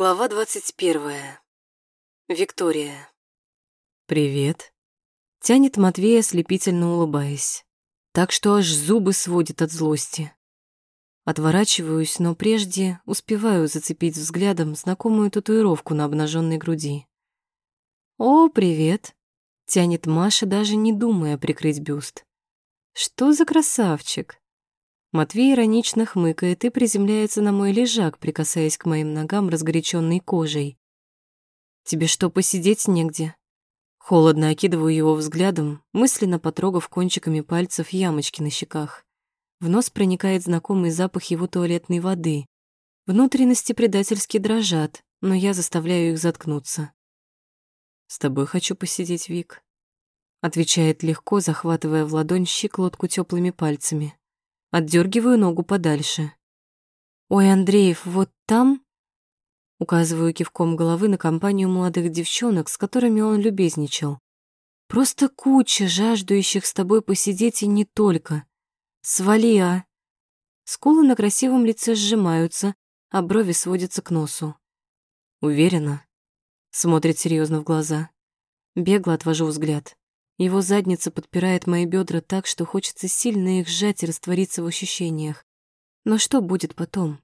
Глава двадцать первая. Виктория. «Привет», — тянет Матвей, ослепительно улыбаясь, так что аж зубы сводит от злости. Отворачиваюсь, но прежде успеваю зацепить взглядом знакомую татуировку на обнаженной груди. «О, привет», — тянет Маша, даже не думая прикрыть бюст. «Что за красавчик?» Матвей иронично хмыкает и приземляется на мой лежак, прикасаясь к моим ногам разгоряченной кожей. «Тебе что, посидеть негде?» Холодно окидываю его взглядом, мысленно потрогав кончиками пальцев ямочки на щеках. В нос проникает знакомый запах его туалетной воды. Внутренности предательски дрожат, но я заставляю их заткнуться. «С тобой хочу посидеть, Вик», — отвечает легко, захватывая в ладонь щиколотку теплыми пальцами. Отдергиваю ногу подальше. «Ой, Андреев, вот там...» Указываю кивком головы на компанию молодых девчонок, с которыми он любезничал. «Просто куча жаждущих с тобой посидеть и не только. Свали, а!» Скулы на красивом лице сжимаются, а брови сводятся к носу. «Уверена?» Смотрит серьезно в глаза. Бегло отвожу взгляд. Его задница подпирает мои бедра так, что хочется сильно их сжать и раствориться в ощущениях. Но что будет потом?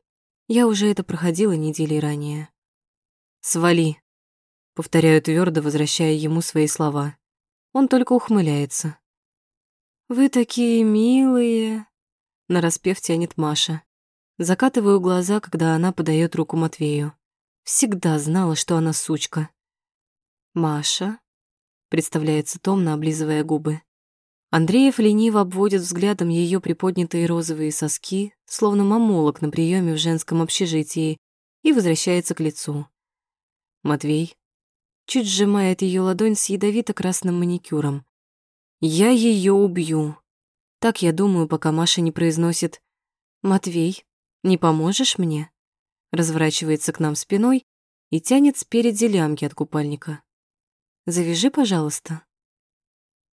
Я уже это проходила недели ранее. «Свали», — повторяю твердо, возвращая ему свои слова. Он только ухмыляется. «Вы такие милые», — нараспев тянет Маша. Закатываю глаза, когда она подает руку Матвею. Всегда знала, что она сучка. «Маша?» Представляется томно, облизывая губы. Андреев лениво обводит взглядом ее приподнятые розовые соски, словно мамолог на приеме в женском общежитии, и возвращается к лицу. Матвей чуть сжимает ее ладонь с ядовито-красным маникюром. «Я ее убью!» Так я думаю, пока Маша не произносит «Матвей, не поможешь мне?» Разворачивается к нам спиной и тянет спереди лямки от купальника. Завяжи, пожалуйста».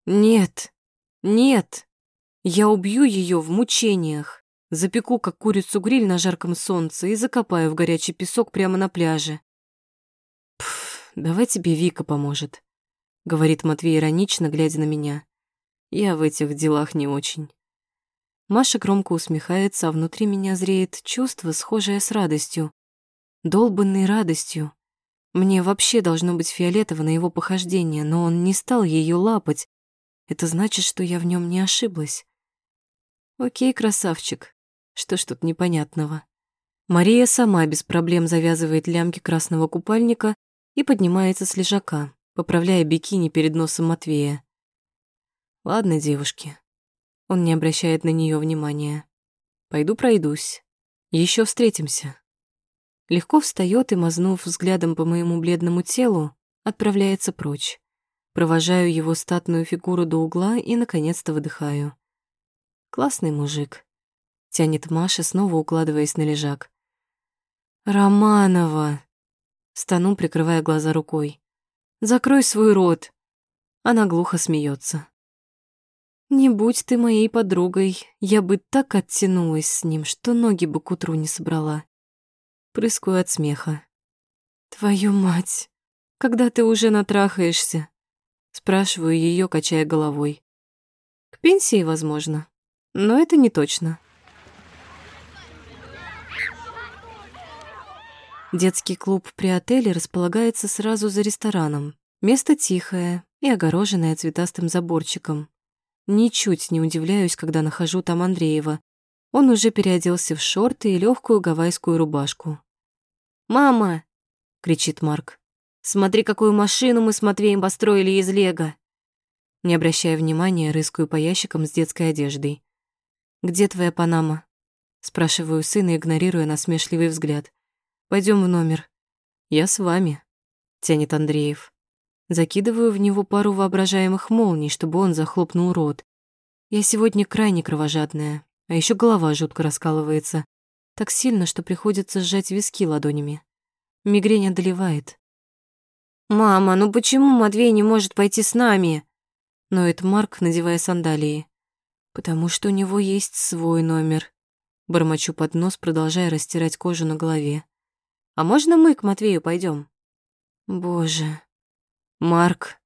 «Нет, нет, я убью ее в мучениях, запеку, как курицу гриль на жарком солнце и закопаю в горячий песок прямо на пляже». «Пф, давай тебе Вика поможет», — говорит Матвей иронично, глядя на меня. «Я в этих делах не очень». Маша громко усмехается, а внутри меня зреет чувство, схожее с радостью. долбанной радостью. Мне вообще должно быть фиолетово на его похождение, но он не стал ее лапать. Это значит, что я в нем не ошиблась. Окей, красавчик. Что ж тут непонятного? Мария сама без проблем завязывает лямки красного купальника и поднимается с лежака, поправляя бикини перед носом Матвея. Ладно, девушки. Он не обращает на нее внимания. Пойду пройдусь. Еще встретимся легко встает и, мазнув взглядом по моему бледному телу, отправляется прочь. Провожаю его статную фигуру до угла и, наконец-то, выдыхаю. «Классный мужик», — тянет Маша, снова укладываясь на лежак. «Романова!» — стану, прикрывая глаза рукой. «Закрой свой рот!» Она глухо смеется. «Не будь ты моей подругой, я бы так оттянулась с ним, что ноги бы к утру не собрала прыскаю от смеха. «Твою мать! Когда ты уже натрахаешься?» Спрашиваю ее, качая головой. «К пенсии, возможно, но это не точно». Детский клуб при отеле располагается сразу за рестораном. Место тихое и огороженное цветастым заборчиком. Ничуть не удивляюсь, когда нахожу там Андреева. Он уже переоделся в шорты и легкую гавайскую рубашку. «Мама!» — кричит Марк. «Смотри, какую машину мы с Матвеем построили из лего!» Не обращая внимания, рыскаю по ящикам с детской одеждой. «Где твоя Панама?» Спрашиваю сына, игнорируя насмешливый взгляд. Пойдем в номер». «Я с вами», — тянет Андреев. Закидываю в него пару воображаемых молний, чтобы он захлопнул рот. Я сегодня крайне кровожадная. А еще голова жутко раскалывается. Так сильно, что приходится сжать виски ладонями. Мигрень одолевает. «Мама, ну почему Матвей не может пойти с нами?» Ноет Марк, надевая сандалии. «Потому что у него есть свой номер». Бормочу под нос, продолжая растирать кожу на голове. А можно мы к Матвею пойдем? Боже. Марк.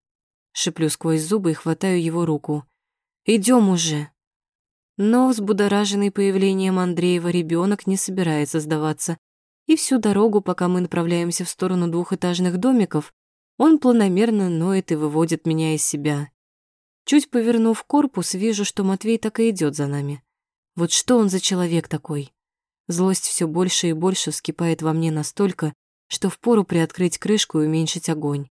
Шиплю сквозь зубы и хватаю его руку. Идем уже. Но взбудораженный появлением Андреева ребенок не собирается сдаваться. И всю дорогу, пока мы направляемся в сторону двухэтажных домиков, он планомерно ноет и выводит меня из себя. Чуть повернув корпус, вижу, что Матвей так и идет за нами. Вот что он за человек такой? Злость все больше и больше вскипает во мне настолько, что впору приоткрыть крышку и уменьшить огонь.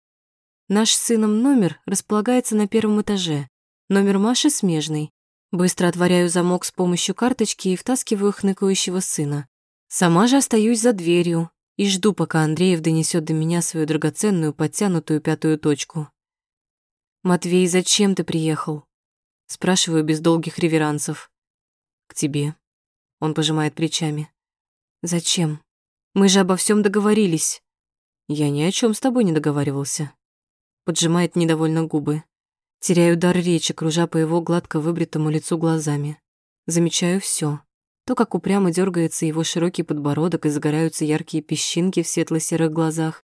Наш с сыном номер располагается на первом этаже. Номер Маши смежный. Быстро отворяю замок с помощью карточки и втаскиваю хныкающего сына. Сама же остаюсь за дверью и жду, пока Андреев донесет до меня свою драгоценную подтянутую пятую точку. «Матвей, зачем ты приехал?» Спрашиваю без долгих реверансов. «К тебе». Он пожимает плечами. «Зачем? Мы же обо всем договорились». «Я ни о чем с тобой не договаривался». Поджимает недовольно губы. Теряю дар речи, кружа по его гладко выбритому лицу глазами. Замечаю все: То, как упрямо дергается его широкий подбородок и загораются яркие песчинки в светло-серых глазах,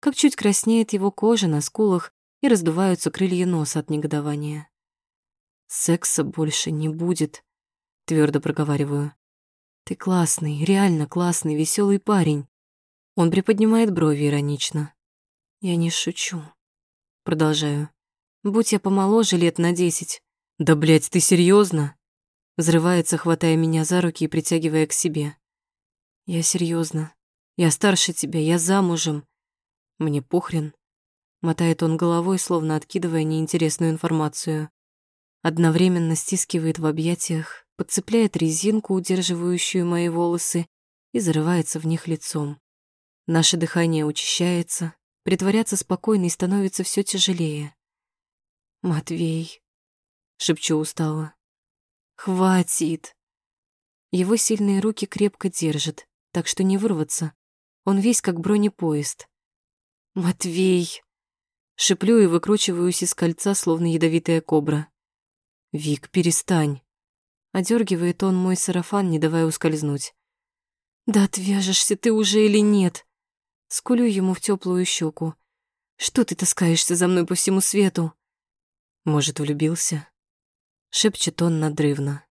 как чуть краснеет его кожа на скулах и раздуваются крылья носа от негодования. «Секса больше не будет», — твердо проговариваю. «Ты классный, реально классный, веселый парень». Он приподнимает брови иронично. «Я не шучу». Продолжаю. «Будь я помоложе лет на десять». «Да, блядь, ты серьезно? Взрывается, хватая меня за руки и притягивая к себе. «Я серьезно. Я старше тебя, я замужем. Мне похрен. Мотает он головой, словно откидывая неинтересную информацию. Одновременно стискивает в объятиях, подцепляет резинку, удерживающую мои волосы, и зарывается в них лицом. Наше дыхание учащается, притворяться спокойной становится все тяжелее. «Матвей», — шепчу устало, — «хватит». Его сильные руки крепко держат, так что не вырваться. Он весь как бронепоезд. «Матвей!» Шиплю и выкручиваюсь из кольца, словно ядовитая кобра. «Вик, перестань!» Одергивает он мой сарафан, не давая ускользнуть. «Да отвяжешься ты уже или нет?» Скулю ему в теплую щеку. «Что ты таскаешься за мной по всему свету?» «Может, влюбился?» Шепчет он надрывно.